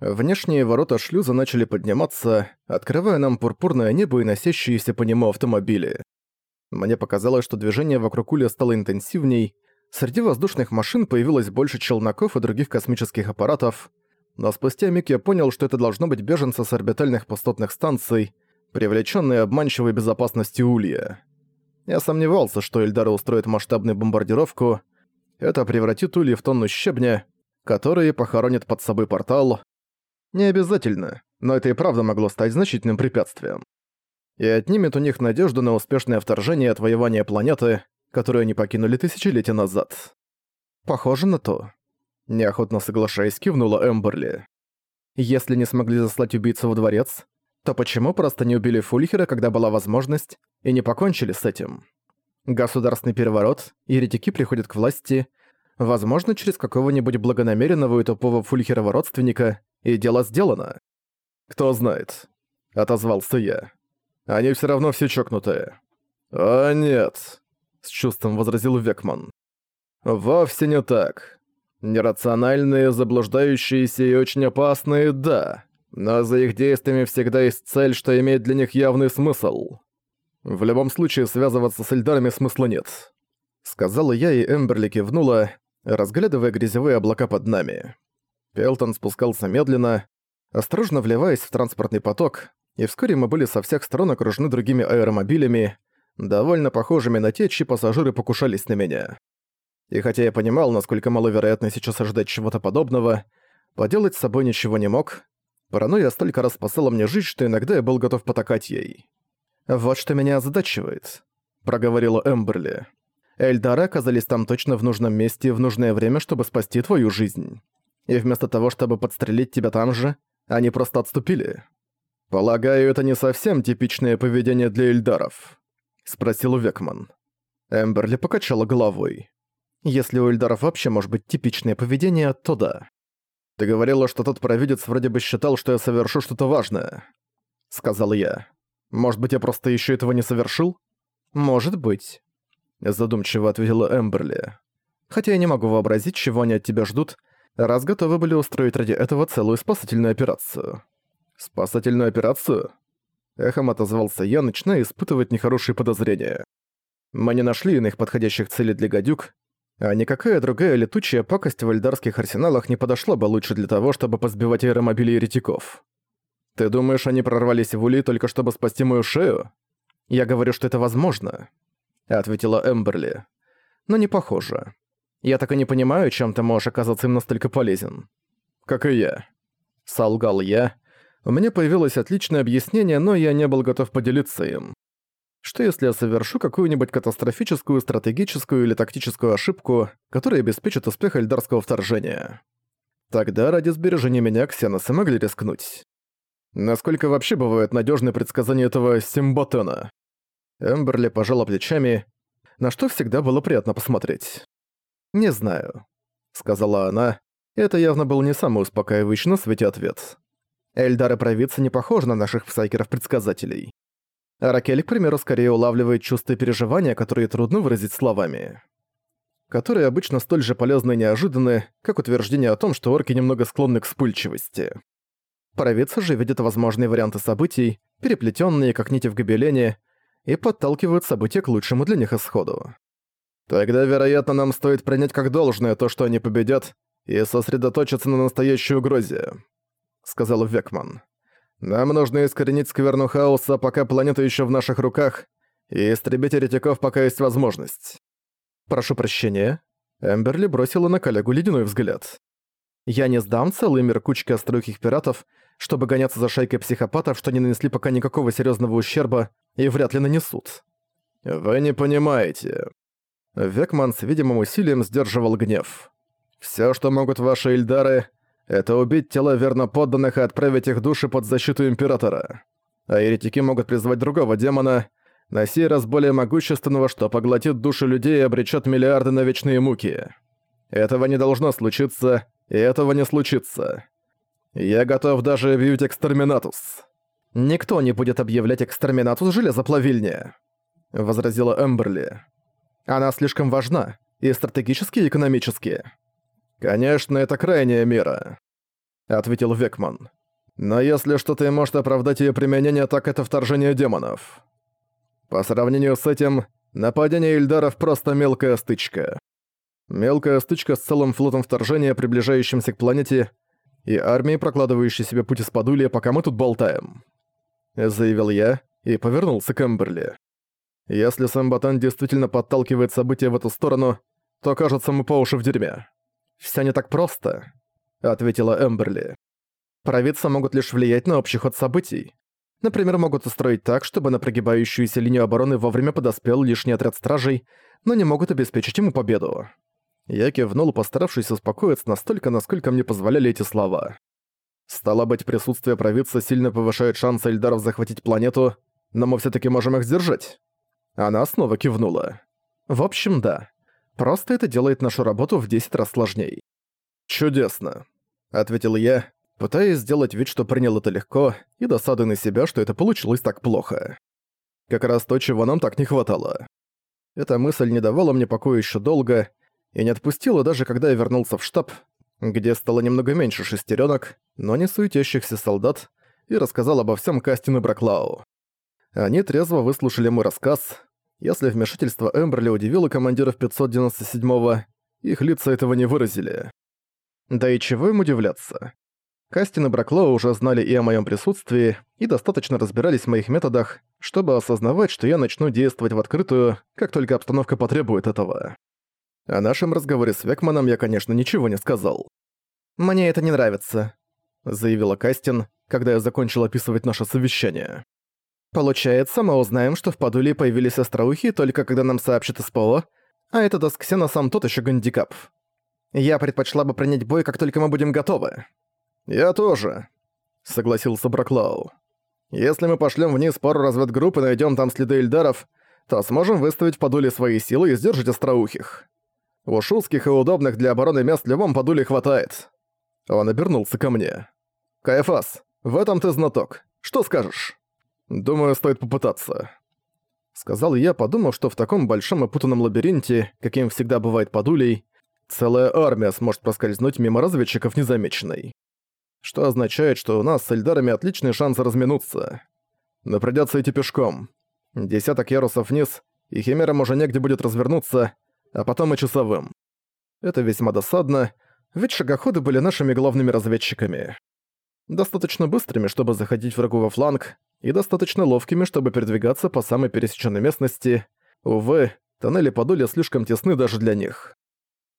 Внешние ворота шлюза начали подниматься, открывая нам пурпурное небо и носящиеся по нему автомобили. Мне показалось, что движение вокруг Уля стало интенсивней, среди воздушных машин появилось больше челноков и других космических аппаратов, но спустя миг я понял, что это должно быть беженцы с орбитальных пустотных станций, привлеченные обманчивой безопасностью Улья. Я сомневался, что Эльдары устроят масштабную бомбардировку. Это превратит Улья в тонну щебня, которые похоронят под собой портал. Не обязательно, но это и правда могло стать значительным препятствием. И отнимет у них надежду на успешное вторжение и отвоевание планеты, которую они покинули тысячелетия назад. Похоже на то. Неохотно соглашаясь, кивнула Эмберли. Если не смогли заслать убийцу во дворец, то почему просто не убили Фульхера, когда была возможность, и не покончили с этим? Государственный переворот, еретики приходят к власти, возможно, через какого-нибудь благонамеренного и тупого Фульхерова родственника, и дело сделано. «Кто знает», — отозвался я. «Они все равно все чокнутые». «О, нет», — с чувством возразил Векман. «Вовсе не так. Нерациональные, заблуждающиеся и очень опасные — да. Но за их действиями всегда есть цель, что имеет для них явный смысл. В любом случае, связываться с Эльдарами смысла нет. Сказала я, и Эмберли кивнула, разглядывая грязевые облака под нами. Пелтон спускался медленно, осторожно вливаясь в транспортный поток, и вскоре мы были со всех сторон окружены другими аэромобилями, довольно похожими на те, чьи пассажиры покушались на меня. И хотя я понимал, насколько маловероятно сейчас ожидать чего-то подобного, поделать с собой ничего не мог, Паранойя столько раз спасала мне жизнь, что иногда я был готов потакать ей. «Вот что меня озадачивает», — проговорила Эмберли. «Эльдары оказались там точно в нужном месте и в нужное время, чтобы спасти твою жизнь. И вместо того, чтобы подстрелить тебя там же, они просто отступили. Полагаю, это не совсем типичное поведение для Эльдаров», — спросил Векман. Эмберли покачала головой. «Если у Эльдаров вообще может быть типичное поведение, то да». «Ты говорила, что тот провидец вроде бы считал, что я совершу что-то важное», — сказал я. «Может быть, я просто еще этого не совершил?» «Может быть», — задумчиво ответила Эмберли. «Хотя я не могу вообразить, чего они от тебя ждут, раз готовы были устроить ради этого целую спасательную операцию». «Спасательную операцию?» Эхом отозвался я, начиная испытывать нехорошие подозрения. Мы не нашли иных подходящих целей для гадюк, а никакая другая летучая пакость в эльдарских арсеналах не подошла бы лучше для того, чтобы позбивать аэромобили еретиков. Ты думаешь, они прорвались в Ули только чтобы спасти мою шею? Я говорю, что это возможно, ответила Эмберли. Но не похоже. Я так и не понимаю, чем ты можешь оказаться им настолько полезен. Как и я. Солгал я. У меня появилось отличное объяснение, но я не был готов поделиться им. Что если я совершу какую-нибудь катастрофическую, стратегическую или тактическую ошибку, которая обеспечит успех эльдарского вторжения? Тогда ради сбережения меня ксеносы могли рискнуть. Насколько вообще бывает надежное предсказание этого Симботена? Эмберли пожала плечами, на что всегда было приятно посмотреть. «Не знаю», — сказала она. Это явно был не самый успокаивающий на свете ответ. Эльдары провидцы не похожи на наших псайкеров-предсказателей. Ракель, к примеру, скорее улавливает чувства и переживания, которые трудно выразить словами. Которые обычно столь же полезны и неожиданны, как утверждение о том, что орки немного склонны к вспыльчивости. Паровицы же видят возможные варианты событий, переплетенные как нити в гобелене, и подталкивают события к лучшему для них исходу. Тогда, вероятно, нам стоит принять как должное то, что они победят, и сосредоточиться на настоящей угрозе», — сказал Векман. Нам нужно искоренить скверну хаоса, пока планета еще в наших руках, и истребить еретиков, пока есть возможность. Прошу прощения. Эмберли бросила на коллегу ледяной взгляд. Я не сдам целый мир кучки острых пиратов, чтобы гоняться за шайкой психопатов, что не нанесли пока никакого серьезного ущерба и вряд ли нанесут. Вы не понимаете. Векман с видимым усилием сдерживал гнев. Все, что могут ваши Эльдары, это убить тела верноподданных и отправить их души под защиту Императора. А еретики могут призвать другого демона, на сей раз более могущественного, что поглотит души людей и обречет миллиарды на вечные муки. Этого не должно случиться, и этого не случится. Я готов даже объявить экстерминатус. Никто не будет объявлять экстерминатус железоплавильни, возразила Эмберли. Она слишком важна, и стратегически, и экономически. Конечно, это крайняя мера. — ответил Векман. «Но если что-то и может оправдать ее применение, так это вторжение демонов. По сравнению с этим, нападение Ильдаров просто мелкая стычка. Мелкая стычка с целым флотом вторжения, приближающимся к планете, и армией, прокладывающей себе путь из Подулья, пока мы тут болтаем», — заявил я и повернулся к Эмберли. «Если сам Батан действительно подталкивает события в эту сторону, то кажется мы по уши в дерьме». «Всё не так просто», — ответила Эмберли. «Провидцы могут лишь влиять на общий ход событий. Например, могут устроить так, чтобы на прогибающуюся линию обороны вовремя подоспел лишний отряд стражей, но не могут обеспечить ему победу». Я кивнул, постаравшись успокоиться настолько, насколько мне позволяли эти слова. Стало быть, присутствие провидца сильно повышает шансы Эльдаров захватить планету, но мы всё-таки можем их сдержать. Она снова кивнула. В общем, да. Просто это делает нашу работу в 10 раз сложней. «Чудесно», — ответил я, пытаясь сделать вид, что принял это легко, и досады на себя, что это получилось так плохо. Как раз то, чего нам так не хватало. Эта мысль не давала мне покоя еще долго, и не отпустила даже когда я вернулся в штаб, где стало немного меньше шестеренок, но не суетящихся солдат, и рассказал обо всем Кастин и Браклау. Они трезво выслушали мой рассказ, если вмешательство Эмберли удивило командиров 597-го, их лица этого не выразили. Да и чего им удивляться? Кастин и Браклоу уже знали и о моем присутствии, и достаточно разбирались в моих методах, чтобы осознавать, что я начну действовать в открытую, как только обстановка потребует этого. О нашем разговоре с Векманом я, конечно, ничего не сказал. «Мне это не нравится», — заявила Кастин, когда я закончил описывать наше совещание. Получается, мы узнаем, что в Падуле появились остроухи только когда нам сообщат СПО, а этот Асксена сам тот еще гандикап. Я предпочла бы принять бой, как только мы будем готовы. Я тоже, согласился Браклау. Если мы пошлем вниз пару разведгрупп и найдем там следы Эльдаров, то сможем выставить в Падуле свои силы и сдержать остроухих. Уж узких и удобных для обороны мест в любом Падуле хватает. Он обернулся ко мне. Кайфас, в этом ты знаток. Что скажешь? «Думаю, стоит попытаться», — сказал я, подумав, что в таком большом и путанном лабиринте, каким всегда бывает под улей, целая армия сможет проскользнуть мимо разведчиков незамеченной. Что означает, что у нас с Эльдарами отличный шанс разминуться. Но придётся идти пешком. Десяток ярусов вниз, и химерам уже негде будет развернуться, а потом и часовым. Это весьма досадно, ведь шагоходы были нашими главными разведчиками. Достаточно быстрыми, чтобы заходить врагу во фланг, и достаточно ловкими, чтобы передвигаться по самой пересеченной местности. Увы, тоннели подолья слишком тесны даже для них.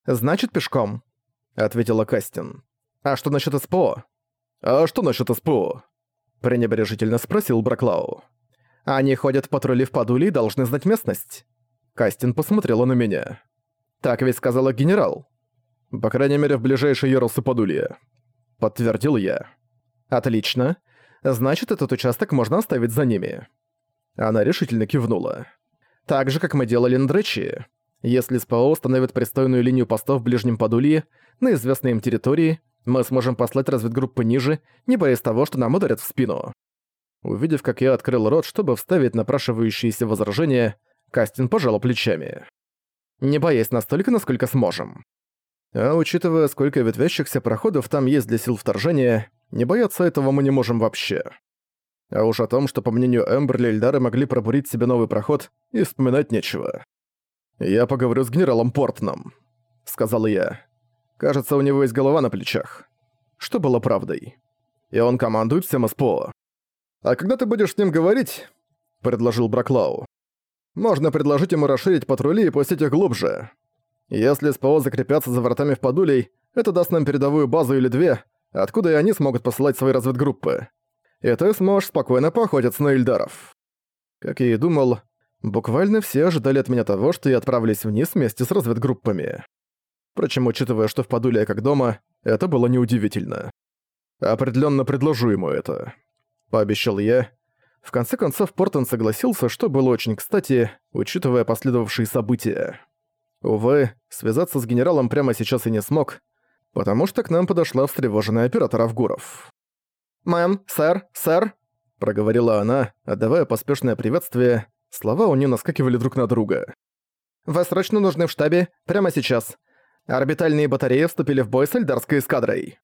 «Значит, пешком», — ответила Кастин. «А что насчет СПО?» «А что насчет СПО?» — пренебрежительно спросил Браклау. «Они ходят в патрули в Падуле и должны знать местность». Кастин посмотрела на меня. «Так ведь сказала генерал». «По крайней мере, в ближайшие ярусы Падулья», — подтвердил я. «Отлично. Значит, этот участок можно оставить за ними». Она решительно кивнула. «Так же, как мы делали на Дречи. Если СПО установит пристойную линию постов в Ближнем Подулье, на известной им территории, мы сможем послать разведгруппы ниже, не боясь того, что нам ударят в спину». Увидев, как я открыл рот, чтобы вставить напрашивающиеся возражения, Кастин пожал плечами. «Не боясь настолько, насколько сможем». А учитывая, сколько ветвящихся проходов там есть для сил вторжения, не бояться этого мы не можем вообще. А уж о том, что, по мнению Эмберли, Эльдары могли пробурить себе новый проход, и вспоминать нечего. «Я поговорю с генералом Портном», — сказал я. «Кажется, у него есть голова на плечах». Что было правдой. И он командует всем СПО. «А когда ты будешь с ним говорить?» — предложил Браклау. «Можно предложить ему расширить патрули и пустить их глубже. Если СПО закрепятся за вратами в Подулей, это даст нам передовую базу или две, откуда и они смогут посылать свои разведгруппы. И ты сможешь спокойно поохотиться на Ильдаров. Как я и думал, буквально все ожидали от меня того, что я отправлюсь вниз вместе с разведгруппами. Впрочем, учитывая, что в Подуле я как дома, это было неудивительно. Определенно предложу ему это. Пообещал я. В конце концов, Портон согласился, что было очень кстати, учитывая последовавшие события. Увы, связаться с генералом прямо сейчас и не смог, потому что к нам подошла встревоженная оператор Авгуров. «Мэм, сэр, сэр», — проговорила она, отдавая поспешное приветствие, слова у нее наскакивали друг на друга. «Вы срочно нужны в штабе, прямо сейчас. Орбитальные батареи вступили в бой с эльдарской эскадрой».